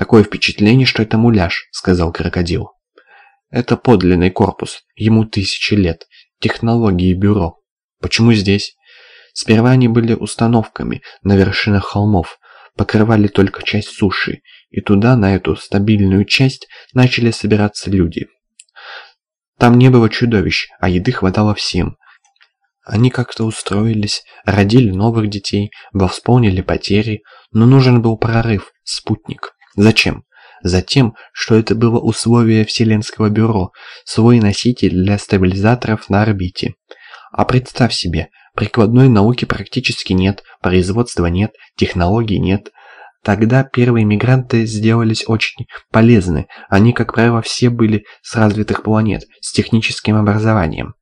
«Такое впечатление, что это муляж», — сказал крокодил. «Это подлинный корпус, ему тысячи лет. Технологии бюро. Почему здесь?» Сперва они были установками на вершинах холмов, покрывали только часть суши, и туда, на эту стабильную часть, начали собираться люди. Там не было чудовищ, а еды хватало всем. Они как-то устроились, родили новых детей, восполнили потери, но нужен был прорыв, спутник. Зачем? Затем, что это было условие Вселенского бюро, свой носитель для стабилизаторов на орбите. А представь себе, прикладной науки практически нет, производства нет, технологий нет. Тогда первые мигранты сделались очень полезны. Они, как правило, все были с развитых планет, с техническим образованием.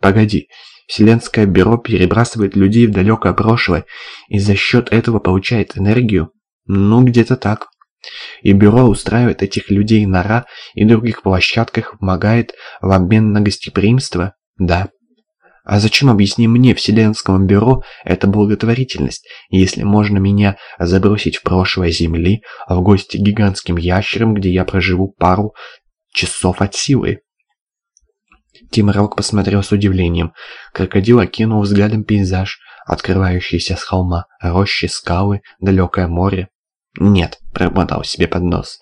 Погоди, Вселенское бюро перебрасывает людей в далекое прошлое и за счет этого получает энергию? Ну, где-то так. И бюро устраивает этих людей на Ра и других площадках, помогает в обмен на гостеприимство? Да. А зачем, объясни мне, Вселенскому бюро эта благотворительность, если можно меня забросить в прошлое Земли, в гости гигантским ящерам, где я проживу пару часов от силы? Тим Рок посмотрел с удивлением. Крокодил окинул взглядом пейзаж, открывающийся с холма, рощи, скалы, далекое море. «Нет», — пробормотал себе под нос.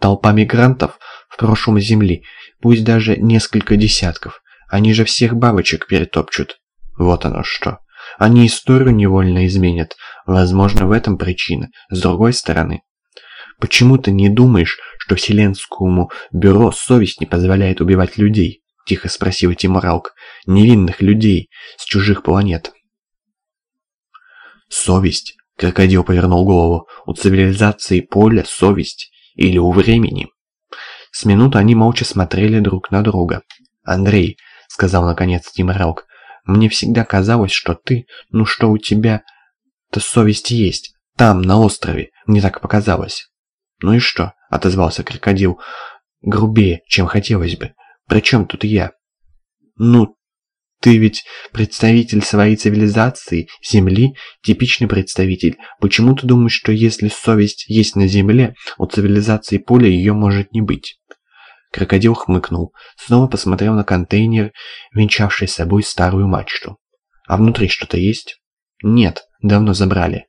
«Толпа мигрантов в прошлом Земли, пусть даже несколько десятков. Они же всех бабочек перетопчут. Вот оно что. Они историю невольно изменят. Возможно, в этом причина. С другой стороны, почему ты не думаешь, что Вселенскому бюро совесть не позволяет убивать людей? Тихо спросил Тимуралк. Невинных людей с чужих планет. Совесть? Крокодил повернул голову. У цивилизации поля совесть? Или у времени? С минуты они молча смотрели друг на друга. «Андрей», сказал наконец Тим Раук. «Мне всегда казалось, что ты, ну что у тебя-то совесть есть. Там, на острове, мне так показалось». «Ну и что?» — отозвался крокодил. «Грубее, чем хотелось бы. Причем тут я?» «Ну, ты ведь представитель своей цивилизации, Земли, типичный представитель. Почему ты думаешь, что если совесть есть на Земле, у цивилизации поля ее может не быть?» Крокодил хмыкнул, снова посмотрел на контейнер, венчавший собой старую мачту. «А внутри что-то есть?» «Нет, давно забрали».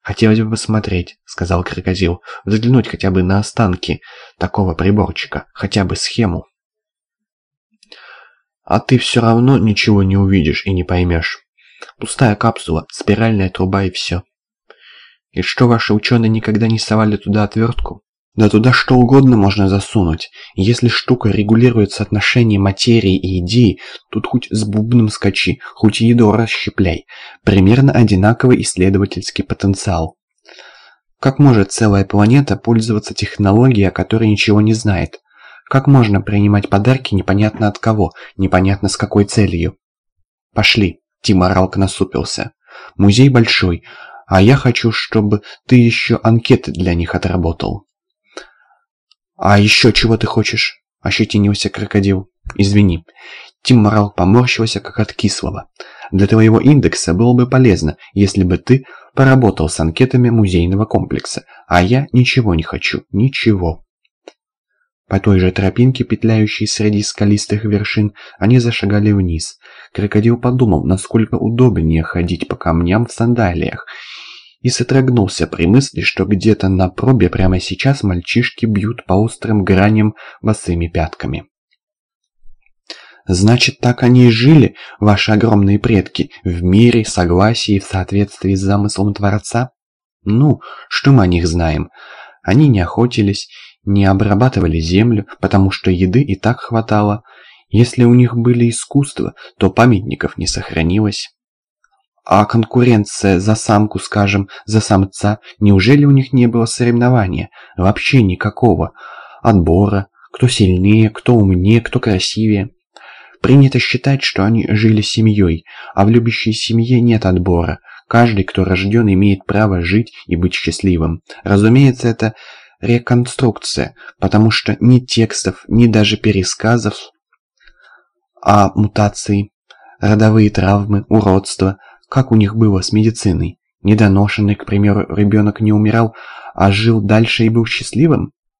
«Хотелось бы посмотреть», — сказал крокодил, «взглянуть хотя бы на останки такого приборчика, хотя бы схему». «А ты все равно ничего не увидишь и не поймешь. Пустая капсула, спиральная труба и все». «И что, ваши ученые никогда не совали туда отвертку?» Да туда что угодно можно засунуть. Если штука регулирует соотношение материи и идеи, тут хоть с бубном скачи, хоть ядро расщепляй. Примерно одинаковый исследовательский потенциал. Как может целая планета пользоваться технологией, о которой ничего не знает? Как можно принимать подарки непонятно от кого, непонятно с какой целью? Пошли, Тима Ралк насупился. Музей большой, а я хочу, чтобы ты еще анкеты для них отработал. «А еще чего ты хочешь?» – ощетинился крокодил. «Извини». Тим Морал поморщился, как от кислого. «Для твоего индекса было бы полезно, если бы ты поработал с анкетами музейного комплекса, а я ничего не хочу, ничего». По той же тропинке, петляющей среди скалистых вершин, они зашагали вниз. Крокодил подумал, насколько удобнее ходить по камням в сандалиях, и содрогнулся при мысли, что где-то на пробе прямо сейчас мальчишки бьют по острым граням босыми пятками. Значит, так они и жили, ваши огромные предки, в мире, согласии, в соответствии с замыслом Творца? Ну, что мы о них знаем? Они не охотились, не обрабатывали землю, потому что еды и так хватало. Если у них были искусства, то памятников не сохранилось. А конкуренция за самку, скажем, за самца, неужели у них не было соревнования? Вообще никакого. Отбора, кто сильнее, кто умнее, кто красивее. Принято считать, что они жили семьей, а в любящей семье нет отбора. Каждый, кто рожден, имеет право жить и быть счастливым. Разумеется, это реконструкция, потому что ни текстов, ни даже пересказов, а мутации, родовые травмы, уродство – как у них было с медициной? Недоношенный, к примеру, ребенок не умирал, а жил дальше и был счастливым?